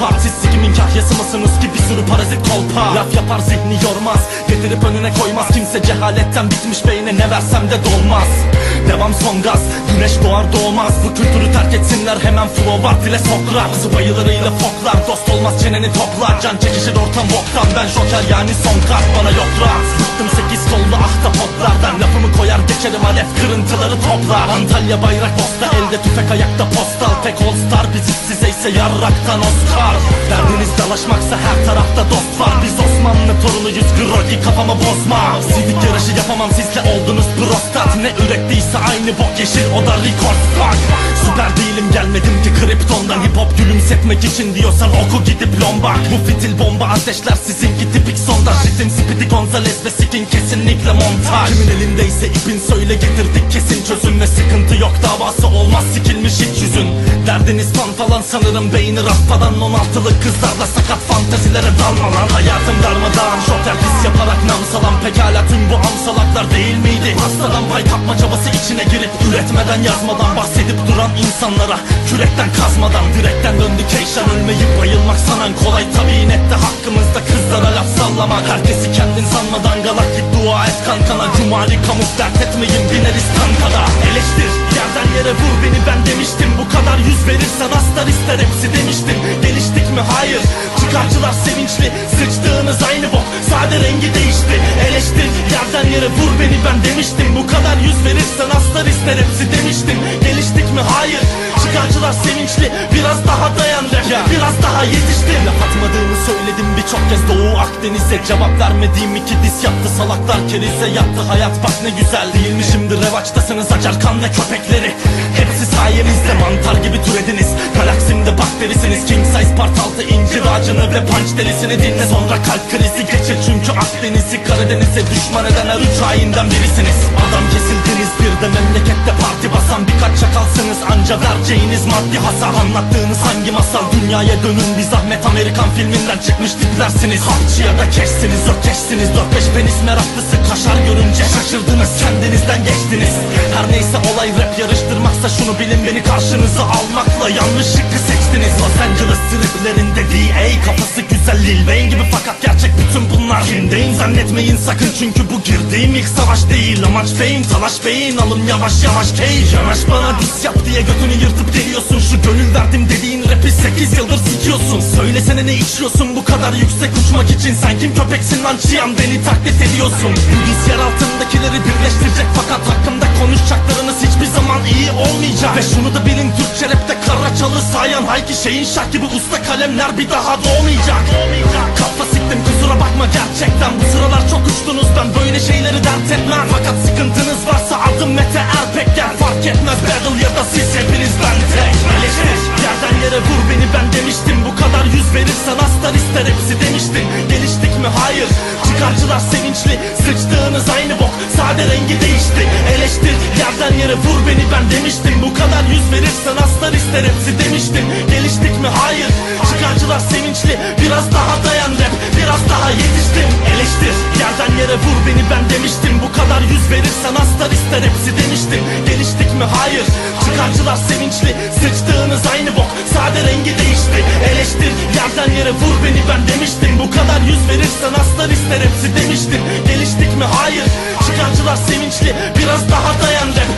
parti Siz kimin kahyası ki bir sürü parazit kolpa. Laf yapar zihni yormaz. Getirip önüne koymaz. Kimse cehaletten bitmiş beyne ne versem de dolmaz. Devam son gaz. Güneş doğar doğmaz. Bu kültürü terk etsinler. Hemen flow var dile Sokrat Bayılarıyla foklar. Dost olmaz çeneni toplar. Can çekişir ortam boktan Ben joker yani son kart. Bana yok rahat. Bıktım sekiz kollu ahtapotlardan. Lafımı koyar geçerim alev kırıntıları toplar. Antalya bayrak posta. Elde tüfek ayakta postal Tek all biziz size ise yarraktan Oscar. Derdiniz dalaşmaksa her tarafta dost var. Biz Osmanlı torunuyuz grogi kafama bozma. Sidik yarışı yapamam sizle oldunuz prostat. Ne ürettiyse aynı bok yeşil o da record fuck Gülümsetmek için diyorsan oku gidip lombak Bu fitil bomba ateşler sizinki tipik sondaj Ritim Speedy Gonzales ve skin kesinlikle montaj. Kimin elindeyse ipin söyle getirdik kesin. Çözüm Ve sıkıntı yok davası olmaz sikilmiş hiç yüzün. Derdiniz fan falan sanırım beyni raftadan 16'lı kızlarla sakat fantezilere dalma lan Hayatım darmadağın şoker pis yaparak nam salan Pekala tüm bu amsalaklar değil miydi? Hastadan pay kapma çabası içine girip Üretmeden yazmadan bahsedip duran insanlara. Kürekten kazmadan direkten döndü Keyşan ölmeyip bayılmak sanan kolay. Tabii nette hakkımızda kızlara laf sallamak. Herkesi kendin sanmadan galak git dua et kankana. Cumali kamuf dert etmeyin bineriz tankada. Eleştir yerden yere vur beni. Ben demiştim Bu kadar yüz verirsen aslar ister. Hepsi demiştim Geliştik mi? Hayır. Çıkarcılar sevinçli Sıçtığınız aynı bok. Sade rengi değişti. Eleştir yerden yere vur beni. Ben demiştim Bu kadar yüz verirsen aslar ister. Hepsi demiştim Geliştik mi? Hayır çıkarcılar sevinçli Biraz daha dayan rap biraz daha yetiştim Laf atmadığımı söyledim birçok kez Doğu Akdeniz'e Cevap vermediğim iki diz yaptı. Salaklar kerize yattı hayat bak ne güzel Değil mi şimdi revaçtasınız acar kan ve köpekleri. Hepsi sayenizde mantar gibi türediniz. Galaksimde bakterisiniz King size part altı incir ağacını ve punch delisini dinle. Sonra kalp krizi geçir çünkü Akdeniz'i Karadeniz'e düşman eden her üç hayinden birisiniz. Adam kesildiniz bir de memlekette parti basan Birkaç çakalsınız. Anca vereceğiniz maddi hasar Anlattığınız hangi masal? Dünyaya dönün bir zahmet Amerikan filminden çıkmış tiplersiniz. Halkçı ya da keşsiniz yok keşsiniz. Dört beş penis meraklısı kaşar görünce şaşırdınız. Kendinizden geçtiniz. Her neyse olay rap yarıştırmaksa şunu bilin. Beni karşınıza almakla yanlış şıkkı seçtiniz. Los Angeles striplerinde D.A. kafası güzel Lil Wayne gibi fakat gerçek bunlar Kimdeyim zannetmeyin sakın. Çünkü bu girdiğim ilk savaş değil. Amaç beyin talaş beyin. Alın yavaş yavaş key Yanaş bana dis yap diye götünü ne içiyorsun bu kadar yüksek uçmak için? Sen kim köpeksin lan çiyan beni taklit ediyorsun. Bilgisayar altındakileri birleştirecek fakat hakkımda konuşacaklarınız hiçbir zaman iyi olmayacak. Ve şunu da bilin Türkçe rapte kara çalı sayan Hayki şeyin şah gibi usta kalemler bir daha doğmayacak. Kafa siktim kusura bakma gerçekten. Bu sıralar çok uçtunuz ben böyle şeyleri dert etmem. Fakat sıkıntınız varsa adım Mete Erpekler Fark etmez battle ya da siz yüz verirsen aslar ister hepsi demiştin Geliştik mi? Hayır. Çıkarcılar sevinçli. Sıçtığınız aynı bok. Sade rengi değişti. Eleştir. Yerden yere vur beni ben demiştim. Bu kadar yüz verirsen aslar ister hepsi demiştim. Geliştik mi? Hayır. Çıkarcılar sevinçli. Biraz daha dayan rap. Biraz daha yetiştim. Eleştir. Yerden yere vur beni ben demiştim. Bu kadar yüz verirsen aslar ister hepsi demiştim. Geliştik mi? Hayır. Çıkarcılar sevinçli. Sıçtığınız aynı bok. Sade rengi değişti. Eleştir yerden yere vur beni ben demiştim. Bu kadar yüz verirsen aslar ister hepsi demiştim. Geliştik mi? Hayır. Çıkarcılar sevinçli Biraz daha dayan rap